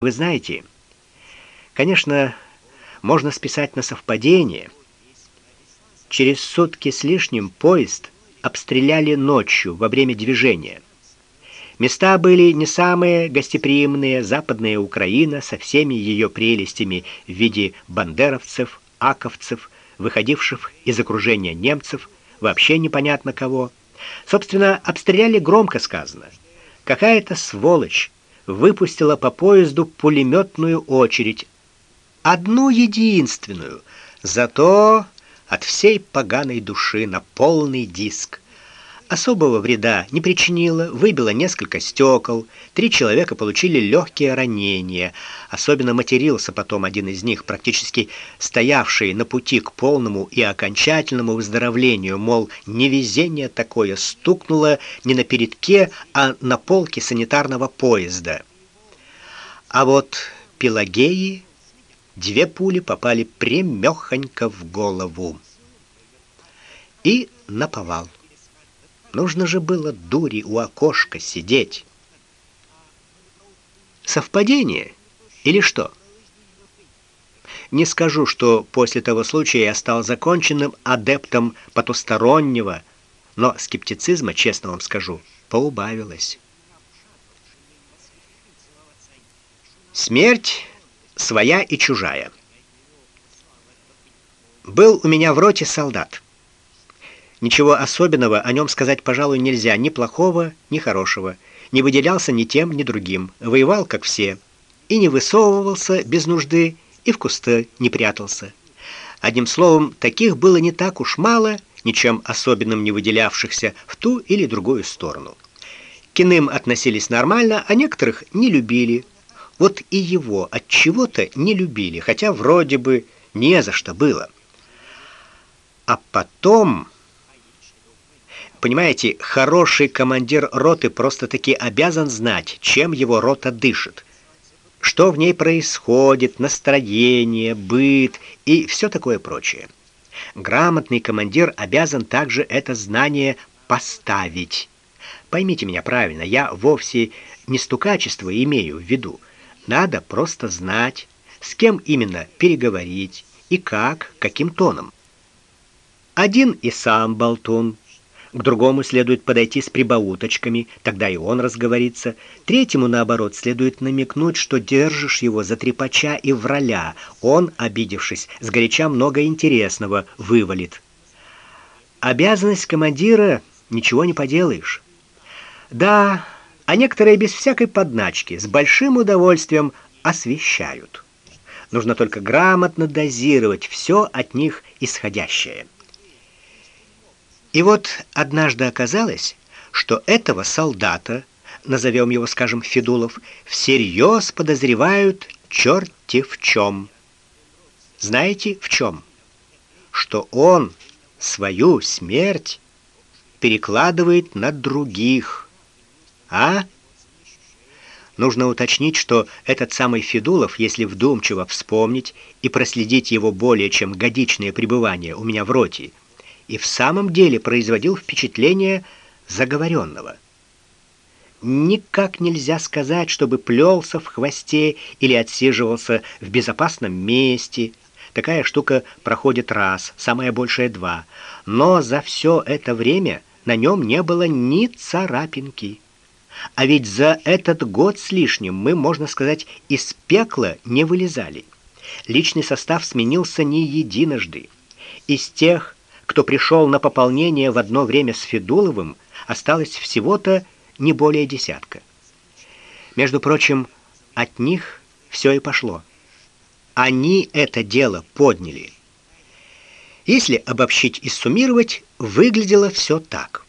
Вы знаете, конечно, можно списать на совпадение. Через сутки с лишним поезд обстреляли ночью во время движения. Места были не самые гостеприимные, западная Украина со всеми ее прелестями в виде бандеровцев, аковцев, выходивших из окружения немцев, вообще непонятно кого. Собственно, обстреляли громко сказано. Какая-то сволочь выпустила по поезду пулеметную очередь. Одну единственную, зато от всей поганой души на полный диск особого вреда не причинила, выбила несколько стекол, три человека получили легкие ранения. Особенно матерился потом один из них, практически стоявший на пути к полному и окончательному выздоровлению, мол, невезение такое стукнуло не на передке, а на полке санитарного поезда. А вот Пелагеи две пули попали прямёхонько в голову. И наповал. Нужно же было дури у окошка сидеть. Совпадение или что? Не скажу, что после того случая я стал законченным адептом потустороннего, но скептицизма, честно вам скажу, поубавилось. Смерть своя и чужая. Был у меня в роте солдат. Ничего особенного о нем сказать, пожалуй, нельзя, ни плохого, ни хорошего. Не выделялся ни тем, ни другим. Воевал как все и не высовывался без нужды, и в кусты не прятался. Одним словом, таких было не так уж мало, ничем особенным не выделявшихся в ту или другую сторону. К иным относились нормально, а некоторых не любили. Вот и его от чего-то не любили, хотя вроде бы не за что было. А потом Понимаете, хороший командир роты просто-таки обязан знать, чем его рота дышит. Что в ней происходит, настроение, быт и все такое прочее. Грамотный командир обязан также это знание поставить. Поймите меня правильно, я вовсе не стукачество имею в виду. Надо просто знать, с кем именно переговорить и как, каким тоном. Один и сам болтун, к другому следует подойти с прибауточками, тогда и он разговорится. Третьему наоборот следует намекнуть, что держишь его за трепача и враля. Он, обидевшись, с горяча много интересного вывалит. Обязанность командира ничего не поделаешь. Да, а некоторые без всякой подначки с большим удовольствием освещают. Нужно только грамотно дозировать все от них исходящее. И вот однажды оказалось, что этого солдата, назовем его, скажем, Федулов, всерьез подозревают черти в чем. Знаете, в чем? Что он свою смерть перекладывает на других. А? Нужно уточнить, что этот самый Федулов, если вдумчиво вспомнить и проследить его более чем годичное пребывание у меня в роте, и в самом деле производил впечатление заговоренного. Никак нельзя сказать, чтобы плелся в хвосте или отсиживался в безопасном месте. Такая штука проходит раз, самое большее два. Но за все это время на нем не было ни царапинки. А ведь за этот год с лишним мы, можно сказать, из пекла не вылезали. Личный состав сменился не единожды. Из тех, кто пришел на пополнение в одно время с Федуловым, осталось всего-то не более десятка. Между прочим, от них все и пошло. Они это дело подняли. Если обобщить и суммировать, выглядело все так.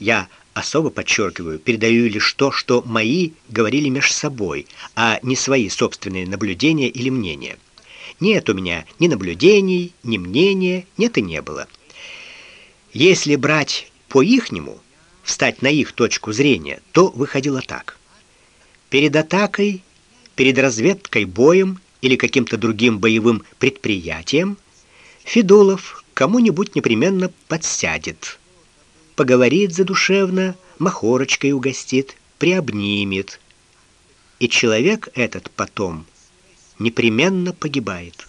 Я особо подчеркиваю, передаю лишь то, что мои говорили меж собой, а не свои собственные наблюдения или мнения. Нет у меня ни наблюдений, ни мнения, нет и не было. Если брать по-ихнему, встать на их точку зрения, то выходило так. Перед атакой, перед разведкой боем или каким-то другим боевым предприятием Федулов кому-нибудь непременно подсядет. Поговорит задушевно, махорочкой угостит, приобнимет. и человек этот потом непременно погибает.